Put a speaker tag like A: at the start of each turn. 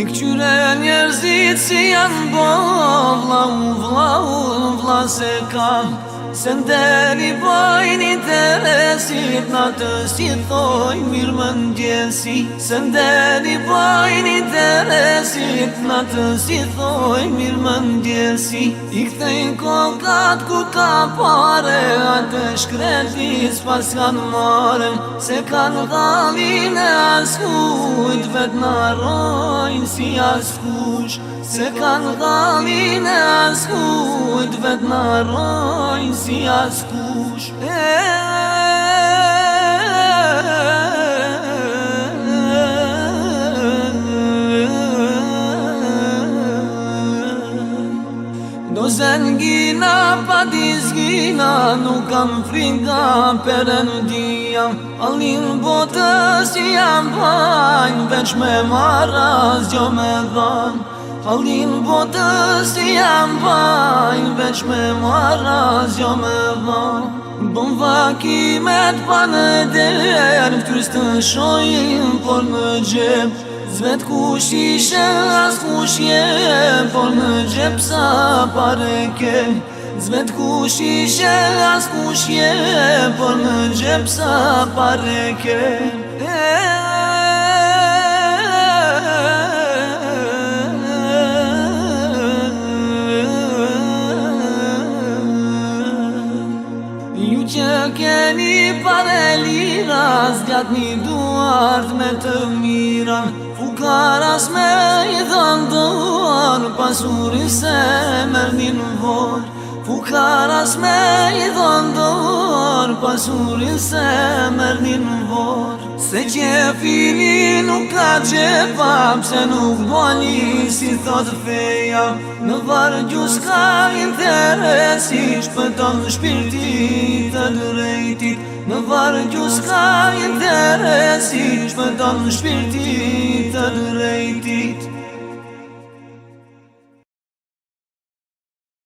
A: Në këqyre njerëzit si janë bo Vla uvla vla u vla se kam Se në deri bojnë interesit Në të si thoj mirë më ndjesi Se në deri bojnë interesit Në të si thoj mirë më ndjesi I këthejnë kokat ku ka pare shkretis pas kanë Se kanë dhalin e askujt Vet në rojnë si askush Se kanë dhalin e askujt Vet në rojnë si askush Do zëngi na pa dizgina, nuk kam frika për e në Alin botës jam bajnë, veç me maras gjo me dhanë Alin botës që jam bajnë, veç me maras gjo me dhanë Bon vaki me të panë dhe, në këtërës të shojim, por në gjemë Zvet kush ishe, as kush je, por në gjepsa pareke Zvet kush ishe, as kush je, por në gjepsa pareke që keni pare lira, zgjat një duart me të mirën, karas me i dhënduan pasurin se mërdi në vor Fukaras me i dhënduan pasurin se mërdi në vor Se që fili nuk ka që se nuk boni si thot feja Në varë gjus ka interesish pëton në shpirti të drejtit Në varë gjus ka interesish pëton në shpirti të drejtit Adulated